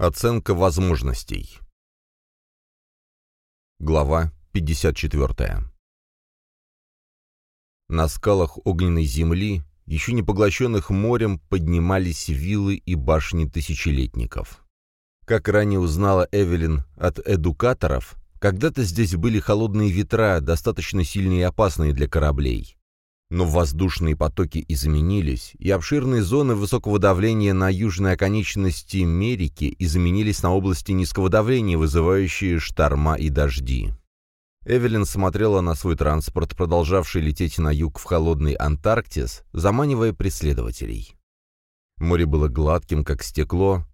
Оценка возможностей. Глава 54. На скалах огненной земли, еще не поглощенных морем, поднимались виллы и башни тысячелетников. Как ранее узнала Эвелин от эдукаторов, когда-то здесь были холодные ветра, достаточно сильные и опасные для кораблей. Но воздушные потоки изменились, и обширные зоны высокого давления на южной оконечности Мерики изменились на области низкого давления, вызывающие шторма и дожди. Эвелин смотрела на свой транспорт, продолжавший лететь на юг в холодный Антарктис, заманивая преследователей. Море было гладким, как стекло,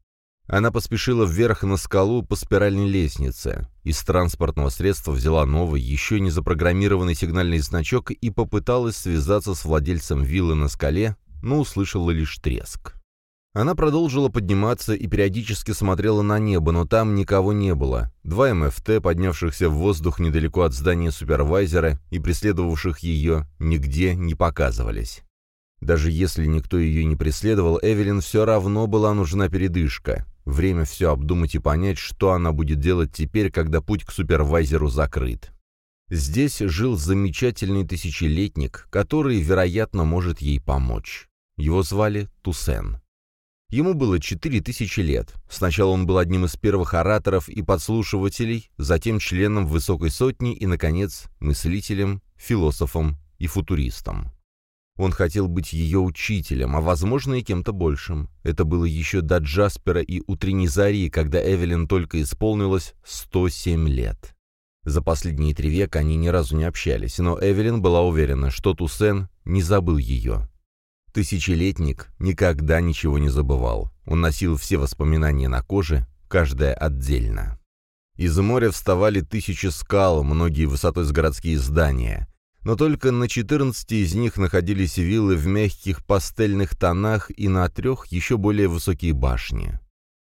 она поспешила вверх на скалу по спиральной лестнице. Из транспортного средства взяла новый, еще не запрограммированный сигнальный значок и попыталась связаться с владельцем виллы на скале, но услышала лишь треск. Она продолжила подниматься и периодически смотрела на небо, но там никого не было. Два МФТ, поднявшихся в воздух недалеко от здания супервайзера и преследовавших ее, нигде не показывались. Даже если никто ее не преследовал, Эвелин все равно была нужна передышка. Время все обдумать и понять, что она будет делать теперь, когда путь к супервайзеру закрыт. Здесь жил замечательный тысячелетник, который, вероятно, может ей помочь. Его звали Тусен. Ему было четыре тысячи лет. Сначала он был одним из первых ораторов и подслушивателей, затем членом Высокой Сотни и, наконец, мыслителем, философом и футуристом. Он хотел быть ее учителем, а, возможно, и кем-то большим. Это было еще до Джаспера и утренней зари, когда Эвелин только исполнилось 107 лет. За последние три века они ни разу не общались, но Эвелин была уверена, что Туссен не забыл ее. Тысячелетник никогда ничего не забывал. Он носил все воспоминания на коже, каждое отдельно. Из моря вставали тысячи скал, многие высотой с городские здания но только на 14 из них находились виллы в мягких пастельных тонах и на трех еще более высокие башни.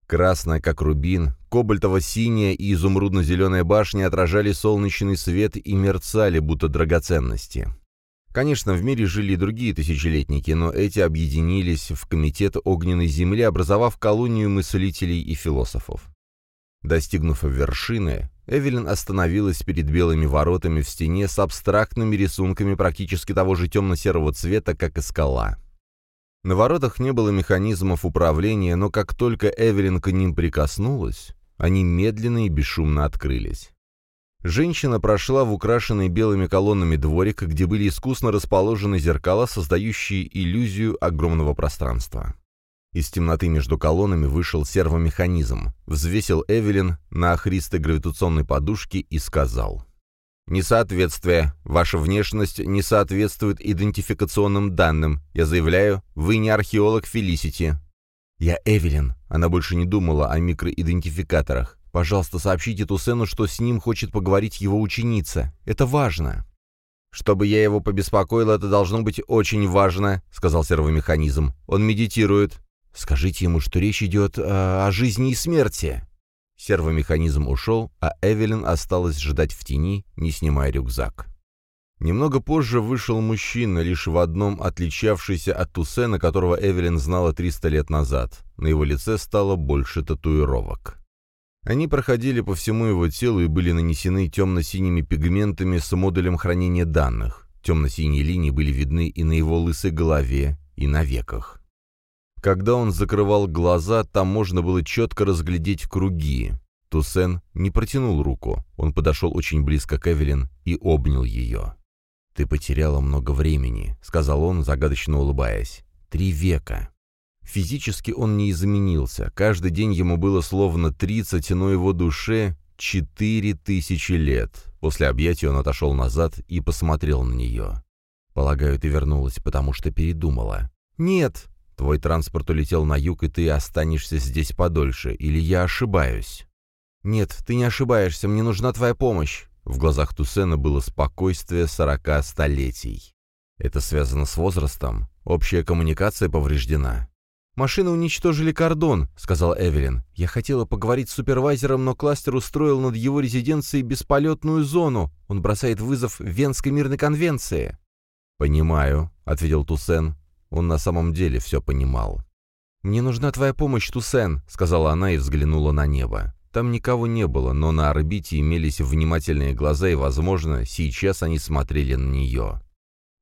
Красная, как рубин, кобальтово-синяя и изумрудно-зеленая башни отражали солнечный свет и мерцали, будто драгоценности. Конечно, в мире жили и другие тысячелетники, но эти объединились в Комитет Огненной Земли, образовав колонию мыслителей и философов. Достигнув вершины, Эвелин остановилась перед белыми воротами в стене с абстрактными рисунками практически того же темно-серого цвета, как и скала. На воротах не было механизмов управления, но как только Эвелин к ним прикоснулась, они медленно и бесшумно открылись. Женщина прошла в украшенный белыми колоннами дворик, где были искусно расположены зеркала, создающие иллюзию огромного пространства. Из темноты между колоннами вышел сервомеханизм, взвесил Эвелин на охристой гравитационной подушке и сказал. «Несоответствие. Ваша внешность не соответствует идентификационным данным. Я заявляю, вы не археолог Фелисити». «Я Эвелин». Она больше не думала о микроидентификаторах. «Пожалуйста, сообщите Тусену, что с ним хочет поговорить его ученица. Это важно». «Чтобы я его побеспокоил, это должно быть очень важно», — сказал сервомеханизм. «Он медитирует. Скажите ему, что речь идет э, о жизни и смерти». Сервомеханизм ушел, а Эвелин осталась ждать в тени, не снимая рюкзак. Немного позже вышел мужчина, лишь в одном отличавшийся от Туссена, которого Эвелин знала 300 лет назад. На его лице стало больше татуировок. Они проходили по всему его телу и были нанесены темно-синими пигментами с модулем хранения данных. Темно-синие линии были видны и на его лысой голове, и на веках. Когда он закрывал глаза, там можно было четко разглядеть круги. Туссен не протянул руку. Он подошел очень близко к Эвелин и обнял ее. «Ты потеряла много времени», — сказал он, загадочно улыбаясь. «Три века». Физически он не изменился. Каждый день ему было словно тридцать, но его душе четыре тысячи лет. После объятия он отошел назад и посмотрел на нее. «Полагаю, ты вернулась, потому что передумала». «Нет», Твой транспорт улетел на юг, и ты останешься здесь подольше. Или я ошибаюсь?» «Нет, ты не ошибаешься, мне нужна твоя помощь». В глазах Туссена было спокойствие сорока столетий. «Это связано с возрастом? Общая коммуникация повреждена?» «Машины уничтожили кордон», — сказал Эвелин. «Я хотела поговорить с супервайзером, но кластер устроил над его резиденцией бесполетную зону. Он бросает вызов Венской мирной конвенции». «Понимаю», — ответил Туссен. Он на самом деле все понимал. «Мне нужна твоя помощь, Тусен», — сказала она и взглянула на небо. Там никого не было, но на орбите имелись внимательные глаза, и, возможно, сейчас они смотрели на нее.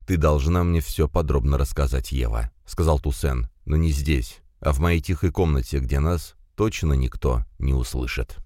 «Ты должна мне все подробно рассказать, Ева», — сказал Тусен, — «но не здесь, а в моей тихой комнате, где нас точно никто не услышит».